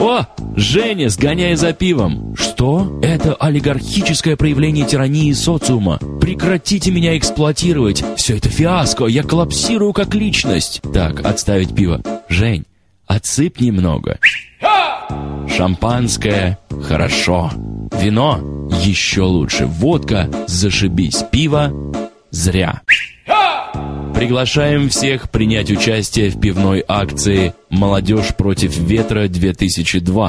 О, Женя, сгоняй за пивом. Что? Это олигархическое проявление тирании социума. Прекратите меня эксплуатировать. Все это фиаско, я коллапсирую как личность. Так, отставить пиво. Жень, отсыпь немного. Шампанское – хорошо. Вино – еще лучше. Водка – зашибись. Пиво – зря. Приглашаем всех принять участие в пивной акции «Молодежь против ветра 2002».